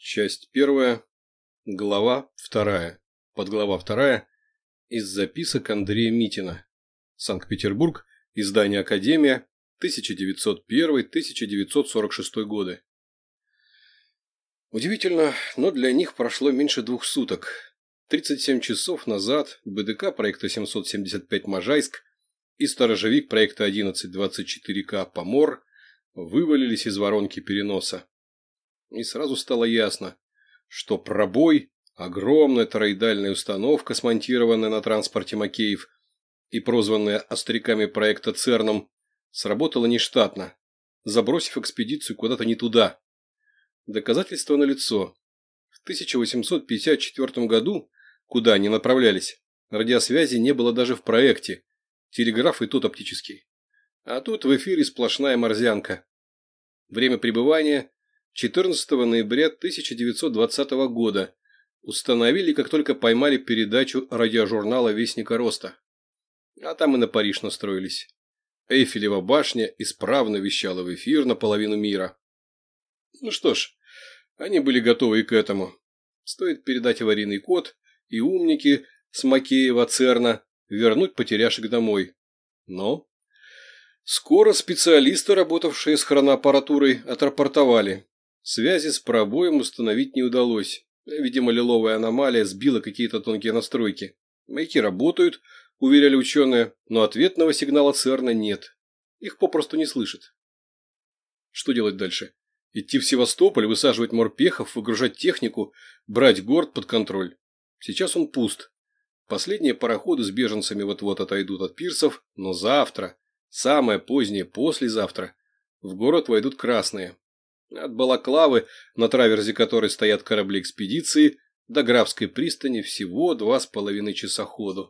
Часть первая, глава вторая, подглава вторая, из записок Андрея Митина. Санкт-Петербург, издание Академия, 1901-1946 годы. Удивительно, но для них прошло меньше двух суток. 37 часов назад БДК проекта 775 «Можайск» и сторожевик проекта 1124К «Помор» вывалились из воронки переноса. И сразу стало ясно, что пробой, огромная тороидальная установка, смонтированная на транспорте Макеев и прозванная остряками проекта ЦЕРНом, сработала нештатно, забросив экспедицию куда-то не туда. Доказательство налицо. В 1854 году, куда они направлялись, радиосвязи не было даже в проекте, телеграф и тот оптический. А тут в эфире сплошная морзянка. Время пребывания 14 ноября 1920 года установили, как только поймали передачу радиожурнала «Вестника роста». А там и на Париж настроились. Эйфелева башня исправно вещала в эфир на половину мира. Ну что ж, они были готовы и к этому. Стоит передать аварийный код, и умники с Макеева Церна вернуть потеряшек домой. Но скоро специалисты, работавшие с хроноаппаратурой, отрапортовали. Связи с пробоем установить не удалось. Видимо, лиловая аномалия сбила какие-то тонкие настройки. Маяки работают, уверяли ученые, но ответного сигнала ЦЕРНа нет. Их попросту не слышат. Что делать дальше? Идти в Севастополь, высаживать морпехов, выгружать технику, брать город под контроль. Сейчас он пуст. Последние пароходы с беженцами вот-вот отойдут от пирсов, но завтра, самое позднее послезавтра, в город войдут красные. От Балаклавы, на траверзе которой стоят корабли экспедиции, до Графской пристани всего два с половиной часа ходу.